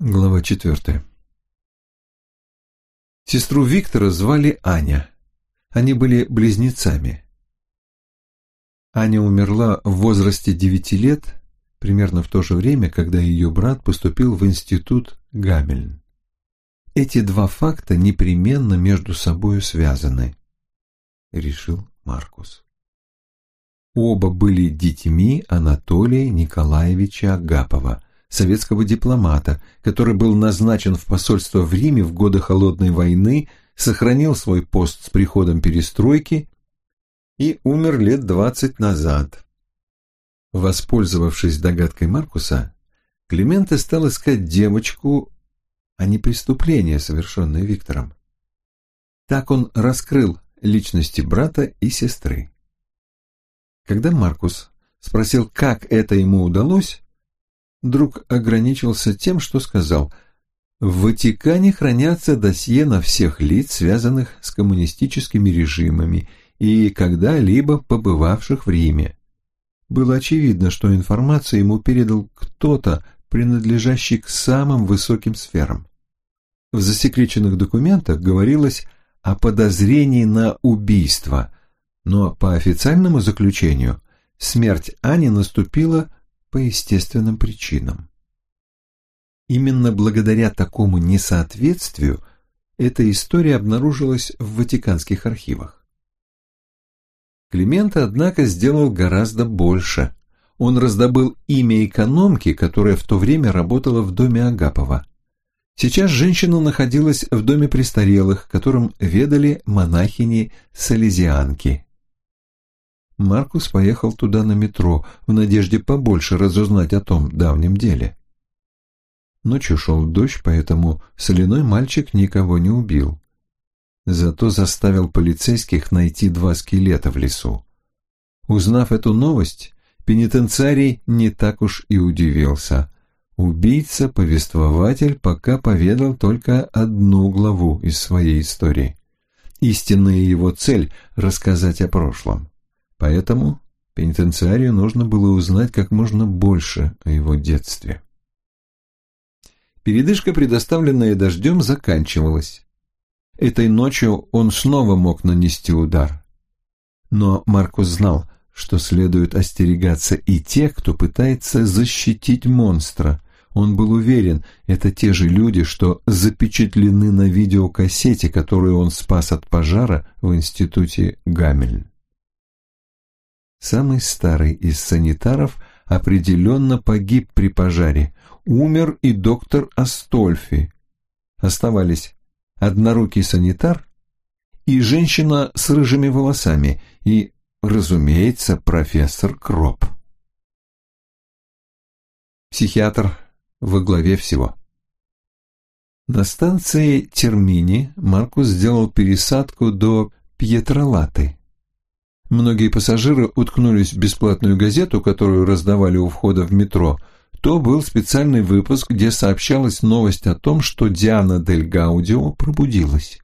Глава четвертая. Сестру Виктора звали Аня. Они были близнецами. Аня умерла в возрасте девяти лет, примерно в то же время, когда ее брат поступил в институт Гамельн. Эти два факта непременно между собой связаны, решил Маркус. Оба были детьми Анатолия Николаевича Агапова – советского дипломата, который был назначен в посольство в Риме в годы Холодной войны, сохранил свой пост с приходом перестройки и умер лет двадцать назад. Воспользовавшись догадкой Маркуса, Клименте стал искать девочку, а не преступление, совершенное Виктором. Так он раскрыл личности брата и сестры. Когда Маркус спросил, как это ему удалось, друг ограничился тем, что сказал «В Ватикане хранятся досье на всех лиц, связанных с коммунистическими режимами и когда-либо побывавших в Риме». Было очевидно, что информацию ему передал кто-то, принадлежащий к самым высоким сферам. В засекреченных документах говорилось о подозрении на убийство, но по официальному заключению смерть Ани наступила по естественным причинам. Именно благодаря такому несоответствию эта история обнаружилась в Ватиканских архивах. Климент, однако, сделал гораздо больше. Он раздобыл имя экономки, которая в то время работала в доме Агапова. Сейчас женщина находилась в доме престарелых, которым ведали монахини-салезианки. Маркус поехал туда на метро в надежде побольше разузнать о том давнем деле. Ночью шел дождь, поэтому соляной мальчик никого не убил. Зато заставил полицейских найти два скелета в лесу. Узнав эту новость, пенитенциарий не так уж и удивился. Убийца-повествователь пока поведал только одну главу из своей истории. Истинная его цель – рассказать о прошлом. Поэтому пенитенциарию нужно было узнать как можно больше о его детстве. Передышка, предоставленная дождем, заканчивалась. Этой ночью он снова мог нанести удар. Но Маркус знал, что следует остерегаться и тех, кто пытается защитить монстра. Он был уверен, это те же люди, что запечатлены на видеокассете, которую он спас от пожара в институте Гамельн. Самый старый из санитаров определенно погиб при пожаре. Умер и доктор Астольфи. Оставались однорукий санитар и женщина с рыжими волосами и, разумеется, профессор Кроп. Психиатр во главе всего. На станции Термини Маркус сделал пересадку до Пьетролаты. Многие пассажиры уткнулись в бесплатную газету, которую раздавали у входа в метро. То был специальный выпуск, где сообщалась новость о том, что Диана Дель Гаудио пробудилась.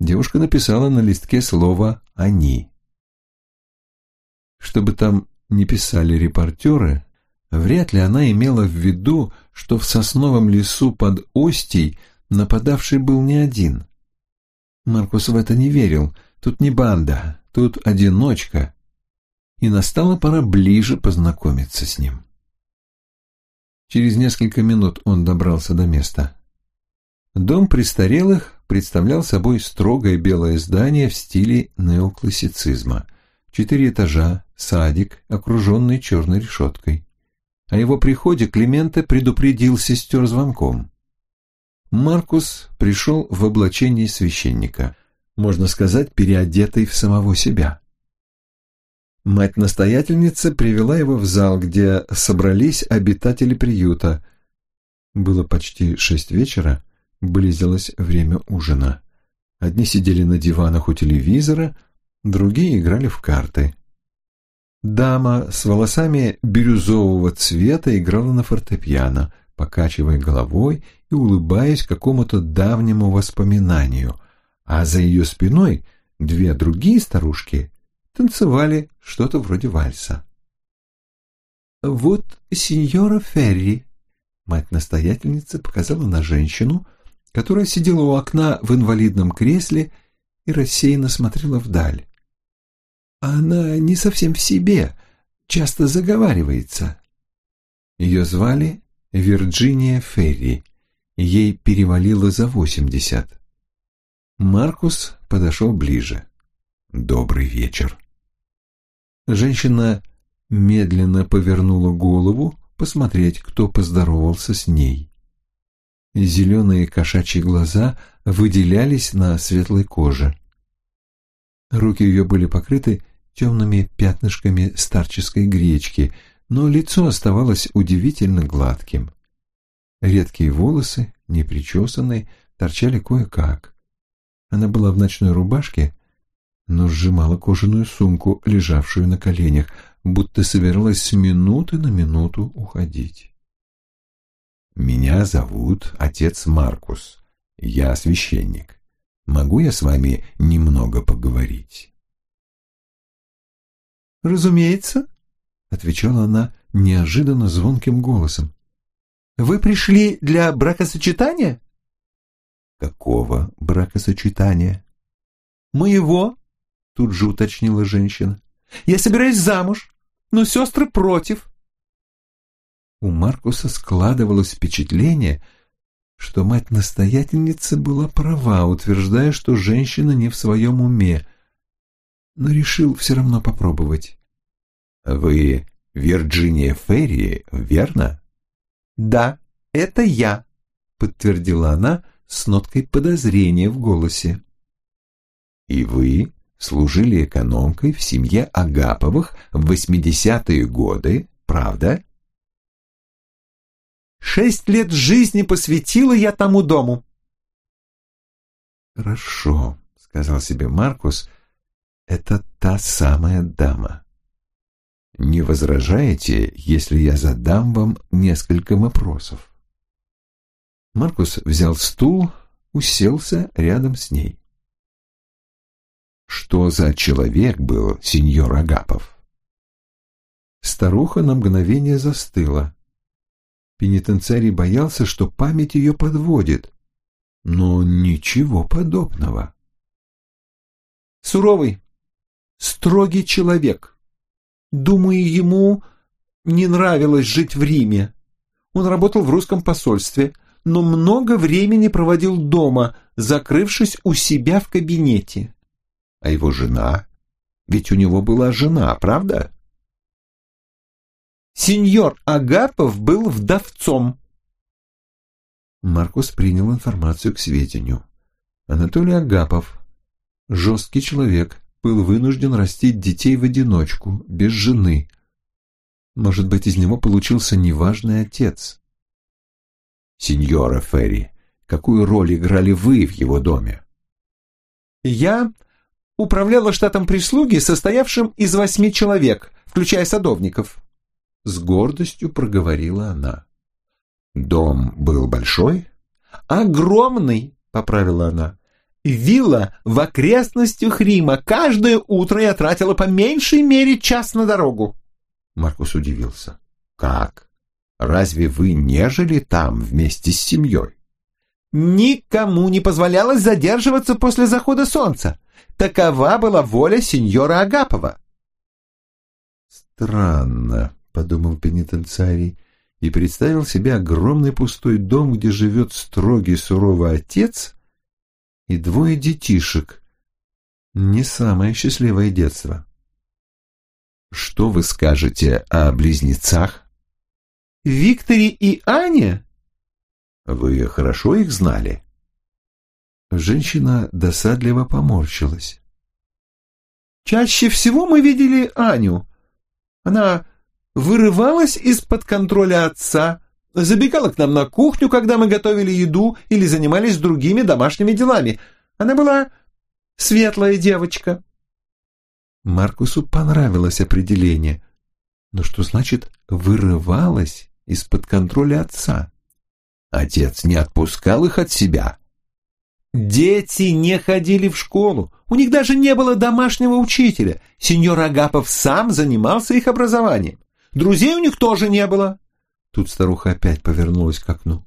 Девушка написала на листке слово «они». Чтобы там не писали репортеры, вряд ли она имела в виду, что в сосновом лесу под Остей нападавший был не один. Маркус в это не верил, тут не банда, тут одиночка, и настала пора ближе познакомиться с ним. Через несколько минут он добрался до места. Дом престарелых представлял собой строгое белое здание в стиле неоклассицизма. Четыре этажа, садик, окруженный черной решеткой. О его приходе Клименте предупредил сестер звонком. Маркус пришел в облачении священника можно сказать, переодетый в самого себя. Мать-настоятельница привела его в зал, где собрались обитатели приюта. Было почти шесть вечера, близилось время ужина. Одни сидели на диванах у телевизора, другие играли в карты. Дама с волосами бирюзового цвета играла на фортепиано, покачивая головой и улыбаясь какому-то давнему воспоминанию – а за ее спиной две другие старушки танцевали что-то вроде вальса. «Вот сеньора Ферри», Мать-настоятельница показала на женщину, которая сидела у окна в инвалидном кресле и рассеянно смотрела вдаль. Она не совсем в себе, часто заговаривается. Ее звали Вирджиния Ферри, ей перевалило за восемьдесят. Маркус подошел ближе. «Добрый вечер». Женщина медленно повернула голову, посмотреть, кто поздоровался с ней. Зеленые кошачьи глаза выделялись на светлой коже. Руки ее были покрыты темными пятнышками старческой гречки, но лицо оставалось удивительно гладким. Редкие волосы, непричесанные, торчали кое-как. Она была в ночной рубашке, но сжимала кожаную сумку, лежавшую на коленях, будто собиралась с минуты на минуту уходить. «Меня зовут отец Маркус. Я священник. Могу я с вами немного поговорить?» «Разумеется», — отвечала она неожиданно звонким голосом. «Вы пришли для бракосочетания?» «Какого бракосочетания?» «Моего», — тут же уточнила женщина. «Я собираюсь замуж, но сестры против». У Маркуса складывалось впечатление, что мать-настоятельница была права, утверждая, что женщина не в своем уме, но решил все равно попробовать. «Вы Вирджиния Ферри, верно?» «Да, это я», — подтвердила она с ноткой подозрения в голосе. «И вы служили экономкой в семье Агаповых в восьмидесятые годы, правда?» «Шесть лет жизни посвятила я тому дому». «Хорошо», — сказал себе Маркус, — «это та самая дама». Не возражаете, если я задам вам несколько вопросов? Маркус взял стул, уселся рядом с ней. Что за человек был сеньор Агапов? Старуха на мгновение застыла. Пенитенциарий боялся, что память ее подводит, но ничего подобного. Суровый, строгий человек, Думаю, ему не нравилось жить в Риме. Он работал в русском посольстве, но много времени проводил дома, закрывшись у себя в кабинете. А его жена? Ведь у него была жена, правда? Сеньор Агапов был вдовцом. Маркус принял информацию к сведению. Анатолий Агапов, жесткий человек, был вынужден растить детей в одиночку, без жены. Может быть, из него получился неважный отец. Сеньора Ферри, какую роль играли вы в его доме? Я управляла штатом прислуги, состоявшим из восьми человек, включая садовников. С гордостью проговорила она. Дом был большой? Огромный, поправила она. Вилла в окрестностях Рима. Каждое утро я тратила по меньшей мере час на дорогу. Маркус удивился. Как? Разве вы не жили там вместе с семьей? Никому не позволялось задерживаться после захода солнца. Такова была воля сеньора Агапова. Странно, подумал пенитенциарий и представил себе огромный пустой дом, где живет строгий суровый отец и двое детишек. Не самое счастливое детство. Что вы скажете о близнецах? Викторе и Ане? Вы хорошо их знали? Женщина досадливо поморщилась. Чаще всего мы видели Аню. Она вырывалась из-под контроля отца, Забегала к нам на кухню, когда мы готовили еду или занимались другими домашними делами. Она была светлая девочка. Маркусу понравилось определение. Но что значит «вырывалась из-под контроля отца»? Отец не отпускал их от себя. Дети не ходили в школу, у них даже не было домашнего учителя. Сеньор Агапов сам занимался их образованием. Друзей у них тоже не было. Тут старуха опять повернулась к окну.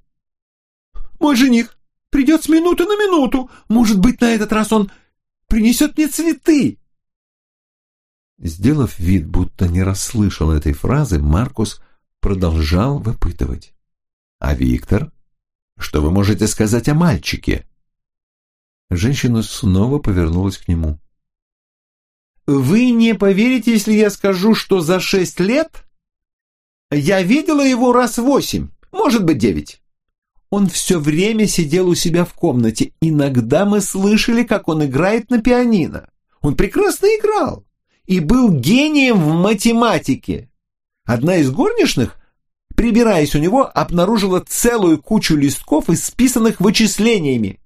«Мой жених придет с минуты на минуту. Может быть, на этот раз он принесет мне цветы». Сделав вид, будто не расслышал этой фразы, Маркус продолжал выпытывать. «А Виктор? Что вы можете сказать о мальчике?» Женщина снова повернулась к нему. «Вы не поверите, если я скажу, что за шесть лет я видела его раз восемь, может быть, девять. Он все время сидел у себя в комнате. Иногда мы слышали, как он играет на пианино. Он прекрасно играл и был гением в математике. Одна из горничных, прибираясь у него, обнаружила целую кучу листков, исписанных вычислениями.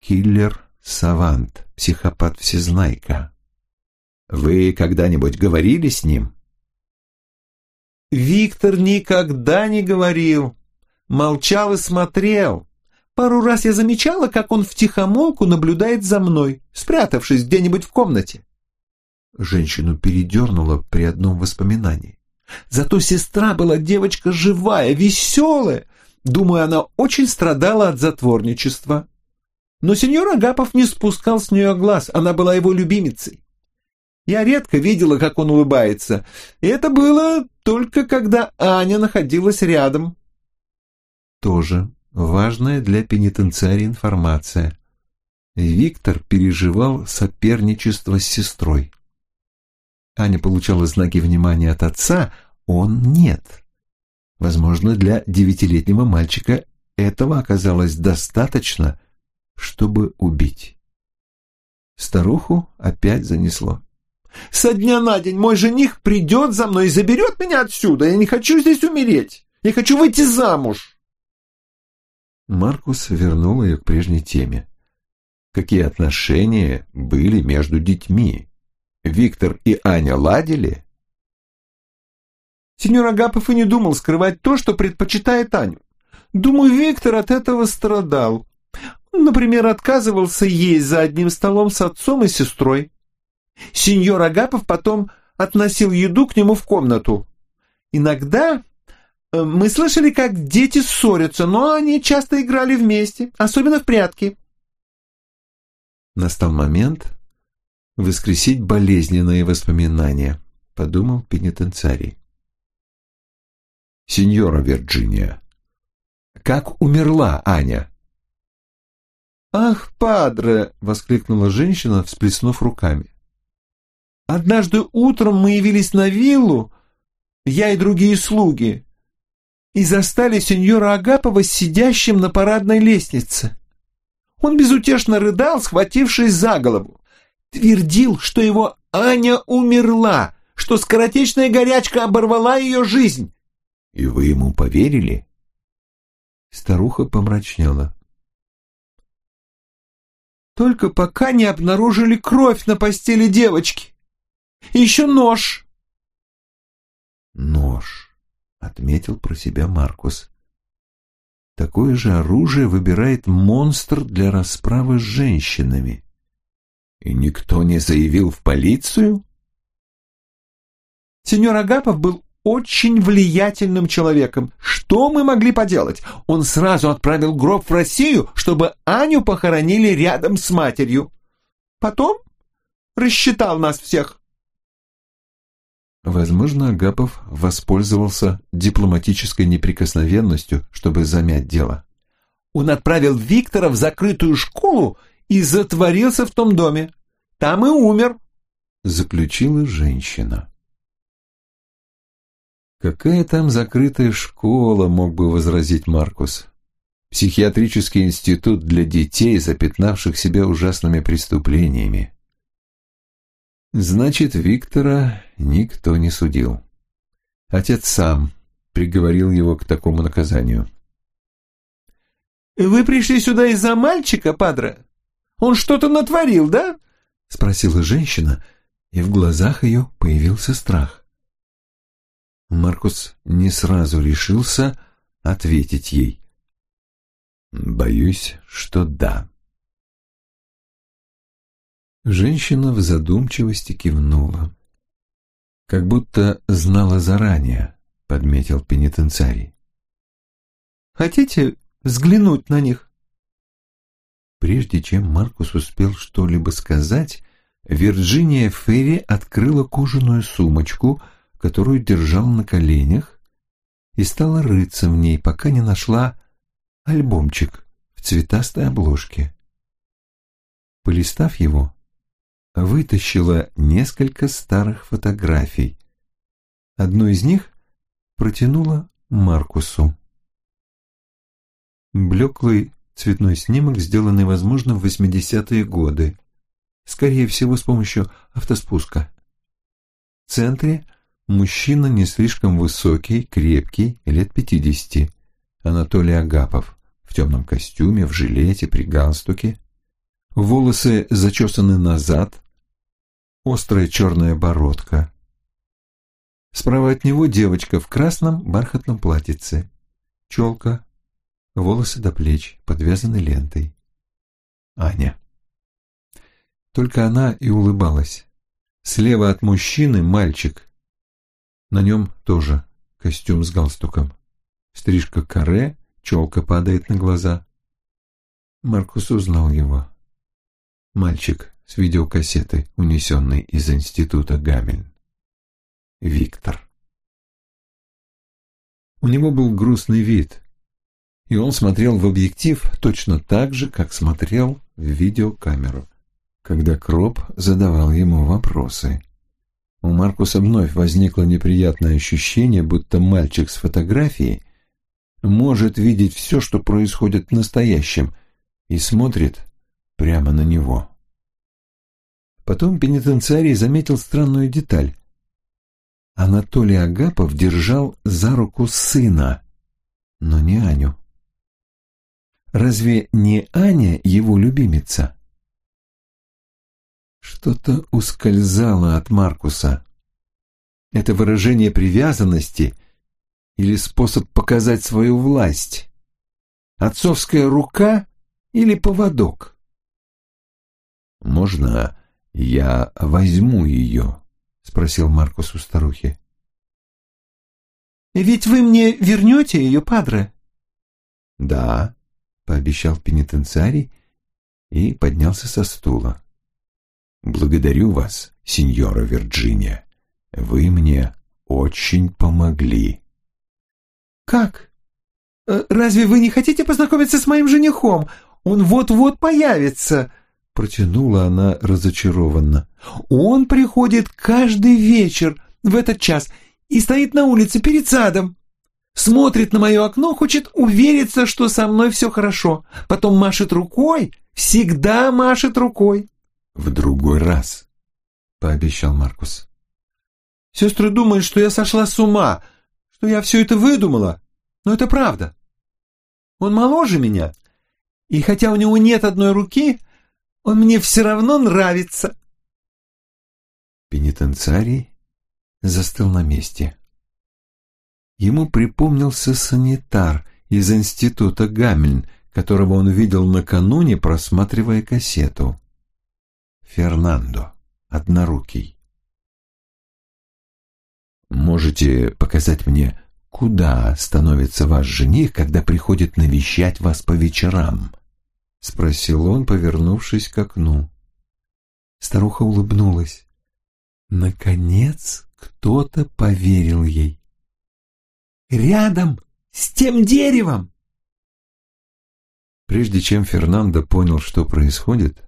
Киллер-савант, психопат-всезнайка. Вы когда-нибудь говорили с ним? Виктор никогда не говорил, молчал и смотрел. Пару раз я замечала, как он втихомолку наблюдает за мной, спрятавшись где-нибудь в комнате. Женщину передернуло при одном воспоминании. Зато сестра была девочка живая, веселая. Думаю, она очень страдала от затворничества. Но сеньор Агапов не спускал с нее глаз, она была его любимицей. Я редко видела, как он улыбается, и это было только когда Аня находилась рядом. Тоже важная для пенитенциария информация. Виктор переживал соперничество с сестрой. Аня получала знаки внимания от отца, он нет. Возможно, для девятилетнего мальчика этого оказалось достаточно, чтобы убить. Старуху опять занесло. Со дня на день мой жених придет за мной и заберет меня отсюда. Я не хочу здесь умереть. Я хочу выйти замуж. Маркус вернул ее к прежней теме. Какие отношения были между детьми? Виктор и Аня ладили? Сеньор Агапов и не думал скрывать то, что предпочитает Аню. Думаю, Виктор от этого страдал. Например, отказывался есть за одним столом с отцом и сестрой. Сеньор Агапов потом относил еду к нему в комнату. Иногда э, мы слышали, как дети ссорятся, но они часто играли вместе, особенно в прятки. Настал момент воскресить болезненные воспоминания, подумал пенитенциарий. Сеньора Вирджиния, как умерла Аня? «Ах, падре!» — воскликнула женщина, всплеснув руками. Однажды утром мы явились на виллу, я и другие слуги, и застали сеньора Агапова сидящим на парадной лестнице. Он безутешно рыдал, схватившись за голову. Твердил, что его Аня умерла, что скоротечная горячка оборвала ее жизнь. И вы ему поверили? Старуха помрачнела. Только пока не обнаружили кровь на постели девочки. Еще нож. Нож, отметил про себя Маркус. Такое же оружие выбирает монстр для расправы с женщинами. И никто не заявил в полицию? Сеньор Агапов был очень влиятельным человеком. Что мы могли поделать? Он сразу отправил гроб в Россию, чтобы Аню похоронили рядом с матерью. Потом рассчитал нас всех. Возможно, Агапов воспользовался дипломатической неприкосновенностью, чтобы замять дело. Он отправил Виктора в закрытую школу и затворился в том доме. Там и умер, — заключила женщина. «Какая там закрытая школа?» — мог бы возразить Маркус. «Психиатрический институт для детей, запятнавших себя ужасными преступлениями. Значит, Виктора никто не судил. Отец сам приговорил его к такому наказанию. «Вы пришли сюда из-за мальчика, падре? Он что-то натворил, да?» — спросила женщина, и в глазах ее появился страх. Маркус не сразу решился ответить ей. «Боюсь, что да». Женщина в задумчивости кивнула. Как будто знала заранее, подметил пенитенциарий. «Хотите взглянуть на них?» Прежде чем Маркус успел что-либо сказать, Вирджиния Ферри открыла кожаную сумочку, которую держал на коленях, и стала рыться в ней, пока не нашла альбомчик в цветастой обложке. Полистав его, вытащила несколько старых фотографий. Одну из них протянула Маркусу. Блеклый цветной снимок, сделанный, возможно, в 80-е годы, скорее всего, с помощью автоспуска. В центре мужчина не слишком высокий, крепкий, лет 50, Анатолий Агапов, в темном костюме, в жилете, при галстуке. Волосы зачесаны назад, острая черная бородка. Справа от него девочка в красном бархатном платьице, челка, волосы до плеч, подвязаны лентой. Аня. Только она и улыбалась. Слева от мужчины мальчик. На нем тоже костюм с галстуком. Стрижка каре, челка падает на глаза. Маркус узнал его. Мальчик с видеокассеты, унесенной из института Гамельн. Виктор. У него был грустный вид, и он смотрел в объектив точно так же, как смотрел в видеокамеру, когда Кроп задавал ему вопросы. У Маркуса вновь возникло неприятное ощущение, будто мальчик с фотографией может видеть все, что происходит в настоящем, и смотрит прямо на него. Потом пенитенциарий заметил странную деталь. Анатолий Агапов держал за руку сына, но не Аню. Разве не Аня его любимица? Что-то ускользало от Маркуса. Это выражение привязанности или способ показать свою власть? Отцовская рука или поводок? «Можно я возьму ее?» — спросил Маркус у старухи. «Ведь вы мне вернете ее, падре?» «Да», пообещал пенитенциарий и поднялся со стула. «Благодарю вас, сеньора Вирджиния. Вы мне очень помогли». «Как? Э, разве вы не хотите познакомиться с моим женихом? Он вот-вот появится!» Протянула она разочарованно. «Он приходит каждый вечер в этот час и стоит на улице перед садом смотрит на мое окно, хочет увериться, что со мной все хорошо. Потом машет рукой, всегда машет рукой. В другой раз, пообещал Маркус. Сестры думают, что я сошла с ума, что я все это выдумала. Но это правда. Он моложе меня, и хотя у него нет одной руки, он мне все равно нравится. Пенитенциарий застыл на месте. Ему припомнился санитар из института Гамельн, которого он видел накануне, просматривая кассету. Фернандо, однорукий. «Можете показать мне, куда становится ваш жених, когда приходит навещать вас по вечерам?» — спросил он, повернувшись к окну. Старуха улыбнулась. Наконец кто-то поверил ей рядом с тем деревом. Прежде чем Фернандо понял, что происходит,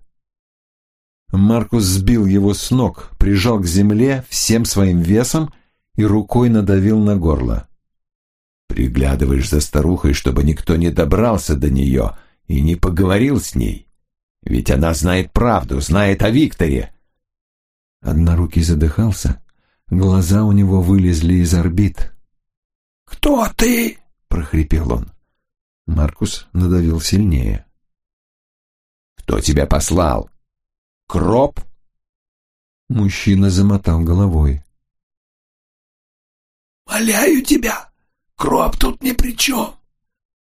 Маркус сбил его с ног, прижал к земле всем своим весом и рукой надавил на горло. «Приглядываешь за старухой, чтобы никто не добрался до нее и не поговорил с ней. Ведь она знает правду, знает о Викторе». Однорукий задыхался, глаза у него вылезли из орбит. «Кто ты?» — прохрипел он. Маркус надавил сильнее. «Кто тебя послал? Кроп?» Мужчина замотал головой. «Моляю тебя, Кроп тут ни при чем!»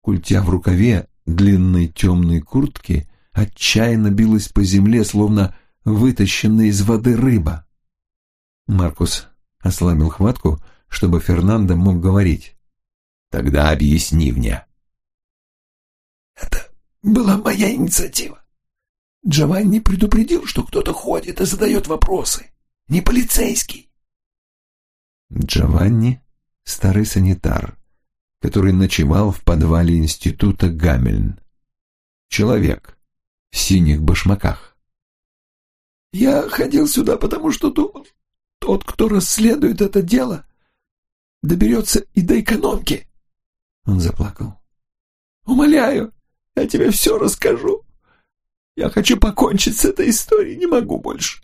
Культя в рукаве длинной темной куртки отчаянно билась по земле, словно вытащенная из воды рыба. Маркус ослабил хватку, чтобы Фернандо мог говорить. «Тогда объясни мне». «Это была моя инициатива. Джованни предупредил, что кто-то ходит и задает вопросы. Не полицейский». Джованни — старый санитар, который ночевал в подвале института Гамельн. Человек в синих башмаках. «Я ходил сюда, потому что думал, тот, кто расследует это дело, доберется и до экономки». Он заплакал. «Умоляю, я тебе все расскажу. Я хочу покончить с этой историей, не могу больше».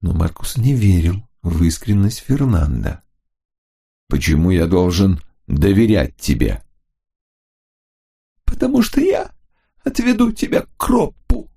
Но Маркус не верил в искренность Фернанда. «Почему я должен доверять тебе?» «Потому что я отведу тебя к Кроппу».